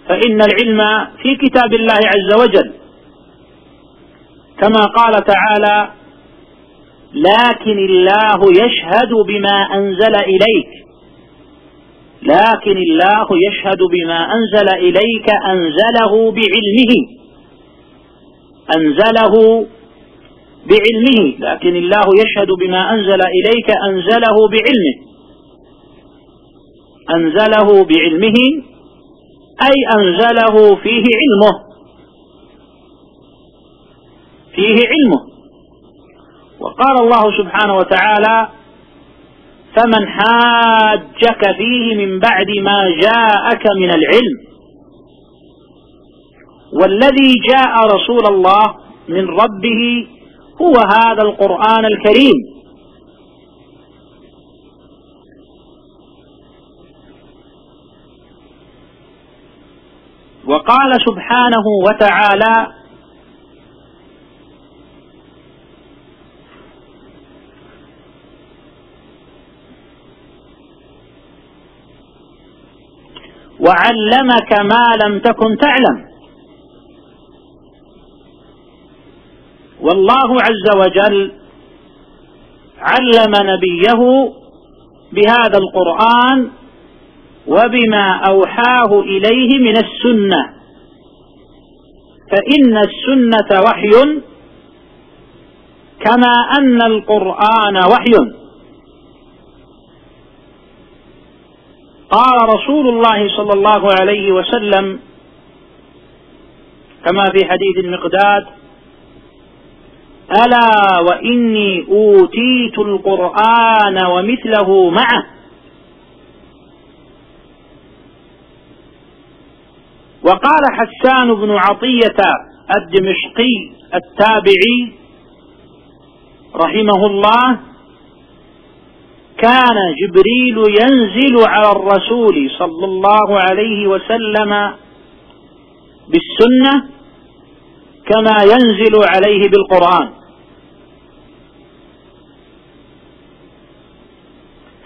فإن العلم في كتاب الله عز وجل كما قال تعالى لكن الله يشهد بما أنزل إليك لكن الله يشهد بما أنزل إليك أنزله بعلمه. أنزله بعلمه لكن الله يشهد بما أنزل إليك أنزله بعلمه. أنزله بعلمه أي أنزله فيه علمه. فيه علمه. وقال الله سبحانه وتعالى فمن حاجك فيه من بعد ما جاءك من العلم. والذي جاء رسول الله من ربه هو هذا القرآن الكريم. وقال سبحانه وتعالى وعلمك ما لم تكن تعلم. والله عز وجل علم نبيه بهذا القرآن وبما أوحاه إليه من السنة. فإن السنة وحي كما أن القرآن وحي. قال رسول الله صلى الله عليه وسلم كما في حديث المقداد ألا وإني أوتيت القرآن ومثله معه. وقال حسان بن عطية الدمشقي التابعي رحمه الله كان جبريل ينزل على الرسول صلى الله عليه وسلم بالسنة كما ينزل عليه بالقرآن.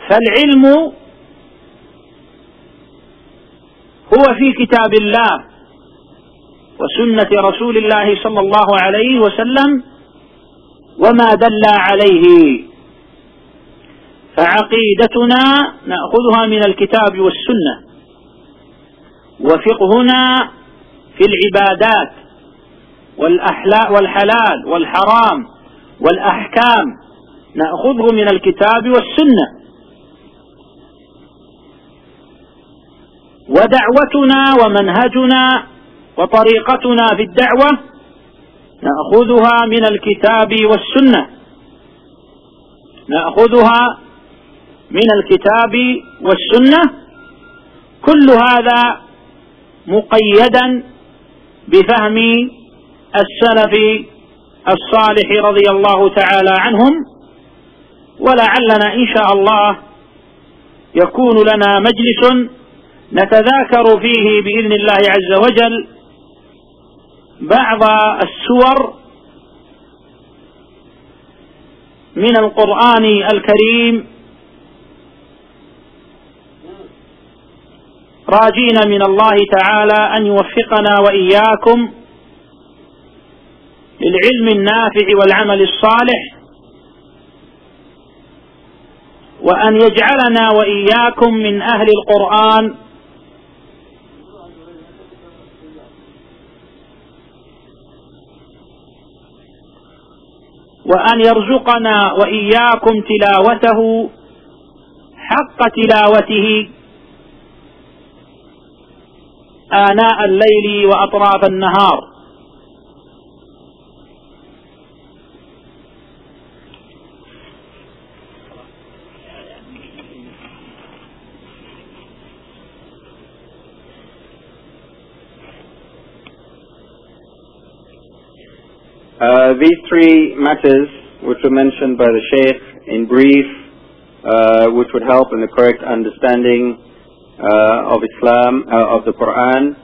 فالعلم هو في كتاب الله وسنة رسول الله صلى الله عليه وسلم وما دل عليه. فعقيدتنا نأخذها من الكتاب والسنة. وفقهنا في العبادات والحلال والحرام والأحكام نأخذه من الكتاب والسنة. ودعوتنا ومنهجنا وطريقتنا في الدعوة نأخذها من الكتاب والسنة. نأخذها من الكتاب والسنة. كل هذا مقيدا بفهم السلف الصالح رضي الله تعالى عنهم. ولعلنا إن شاء الله يكون لنا مجلس نتذاكر فيه بإذن الله عز وجل بعض السور من القرآن الكريم راجين من الله تعالى أن يوفقنا وإياكم للعلم النافع والعمل الصالح وأن يجعلنا وإياكم من أهل القرآن وأن يرزقنا وإياكم تلاوته حق تلاوته آناء الليل وأطراف النهار. These three matters which were mentioned by the Shaykh in brief, uh, which would help in the correct understanding uh, of Islam, uh, of the Quran,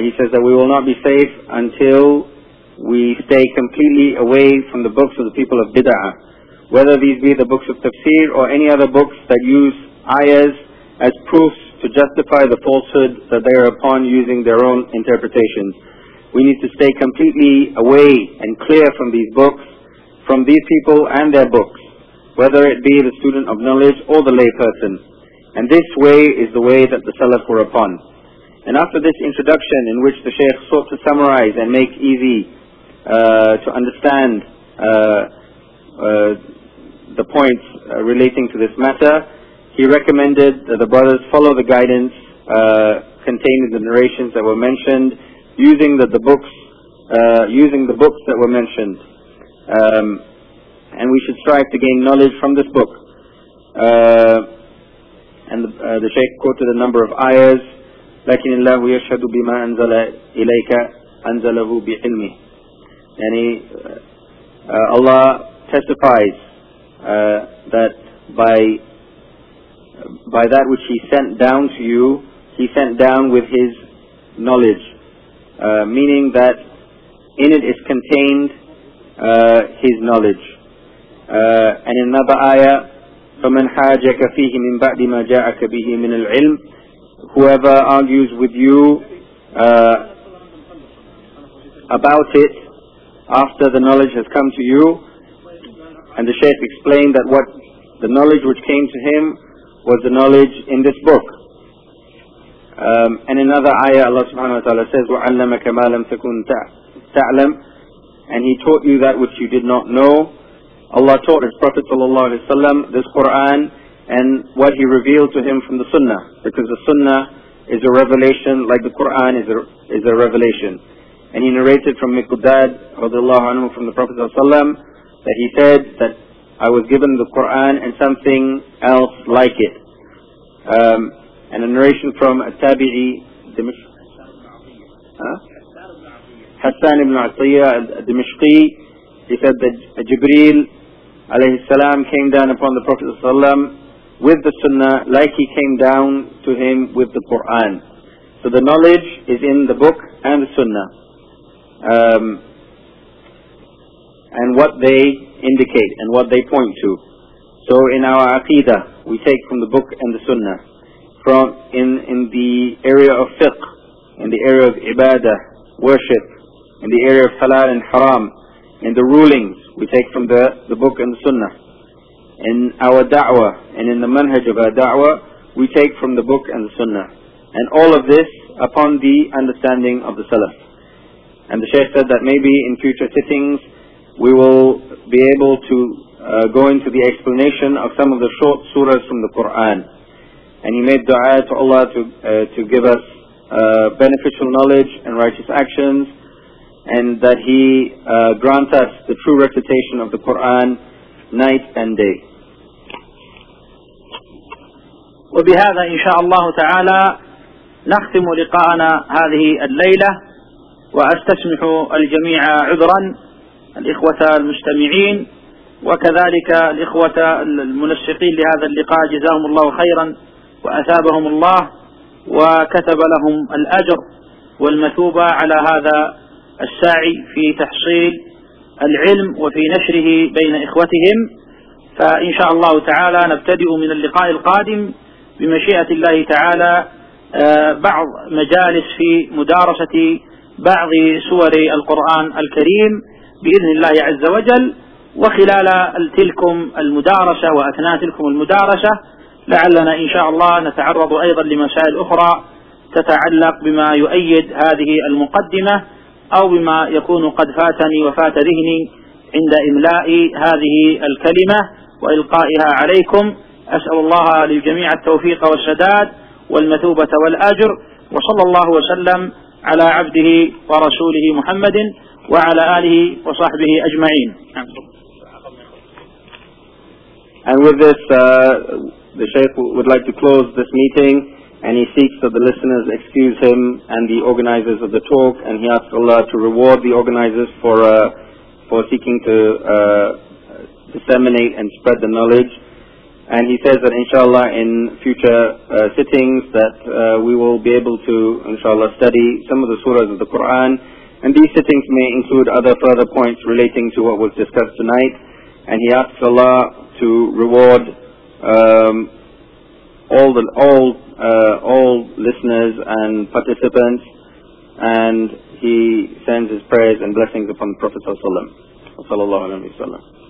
he says that we will not be safe until we stay completely away from the books of the people of Bid'ah, whether these be the books of tafsir or any other books that use ayahs as proofs to justify the falsehood that they are upon using their own interpretations. We need to stay completely away and clear from these books, from these people and their books, whether it be the student of knowledge or the layperson. And this way is the way that the Salaf were upon. And after this introduction in which the Shaykh sought to summarize and make easy uh, to understand uh, uh, the points uh, relating to this matter, he recommended that the brothers follow the guidance uh, contained in the narrations that were mentioned using the, the books, uh, using the books that were mentioned. Um, and we should strive to gain knowledge from this book. Uh, and the, uh, the Shaykh quoted a number of ayahs, لكن الله يشهد بما أنزل إليك أنزله بعلمه. Yani, uh, Allah testifies uh, that by by that which He sent down to you, He sent down with His knowledge. Uh, meaning that in it is contained uh, his knowledge. Uh, and in another ayah, فَمَنْ حَاجَكَ فِيهِ مِنْ بَعْدِ مَا جَاءَكَ بِهِ مِنَ الْعِلْمِ Whoever argues with you uh, about it after the knowledge has come to you. And the Shaykh explained that what the knowledge which came to him was the knowledge in this book. Um, and another ayah Allah subhanahu wa ta'ala says, وَعَلَّمَكَ مَا لَمْ تَكُنْ تَعْلَمْ And He taught you that which you did not know. Allah taught His Prophet sallallahu alaihi wasallam this Quran and what He revealed to him from the Sunnah. Because the Sunnah is a revelation like the Quran is a, is a revelation. And he narrated from Miqdad radiallahu anhu from the Prophet sallallahu that he said that I was given the Quran and something else like it. Um, and a narration from At-Tabi'i huh? Hassan ibn Atiyah Dimishqi he said that Jibreel alayhi salam came down upon the Prophet with the Sunnah like he came down to him with the Quran. So the knowledge is in the book and the Sunnah. Um, and what they indicate and what they point to. So in our Aqidah, we take from the book and the Sunnah from in, in the area of fiqh, in the area of ibadah, worship, in the area of halal and haram, in the rulings we take from the, the book and the sunnah. In our da'wah and in the manhaj of our da'wah, we take from the book and the sunnah. And all of this upon the understanding of the salaf. And the Shaykh said that maybe in future sittings we will be able to uh, go into the explanation of some of the short surahs from the Quran and he made dua to Allah to, uh, to give us uh, beneficial knowledge and righteous actions, and that He uh, grant us the true recitation of the Quran night and day. وبهذا إن شاء الله تعالى نختم لقاءنا هذه الليلة وأستسمح الجميع عذرا الإخوة المستمعين وكذلك الإخوة المنسقين لهذا اللقاء جزاهم الله خيرا وأثابهم الله وكتب لهم الأجر والمثوبة على هذا الساعي في تحصيل العلم وفي نشره بين إخوتهم. فإن شاء الله تعالى نبتدئ من اللقاء القادم بمشيئة الله تعالى آه، بعض مجالس في مدارسة بعض سور القرآن الكريم بإذن الله عز وجل. وخلال تلكم المدارسة وأثناء تلكم المدارسة لعلنا إن شاء الله نتعرض أيضا لمسائل أخرى تتعلق بما يؤيد هذه المقدمة أو بما يكون قد فاتني وفات ذهني عند إملاء هذه الكلمة وإلقائها عليكم. أسأل الله للجميع التوفيق والسداد والمثوبة والأجر وصلى الله وسلم على عبده ورسوله محمد وعلى آله وصحبه أجمعين. And with this, uh, the Shaykh would like to close this meeting and he seeks that the listeners excuse him and the organizers of the talk and he asks Allah to reward the organizers for, uh, for seeking to uh, disseminate and spread the knowledge. And he says that inshallah in future uh, sittings that uh, we will be able to inshallah study some of the surahs of the Quran and these sittings may include other further points relating to what was discussed tonight. And he asks Allah to reward um, all the all uh, all listeners and participants, and he sends his prayers and blessings upon the Prophet sallallahu alaihi wasallam.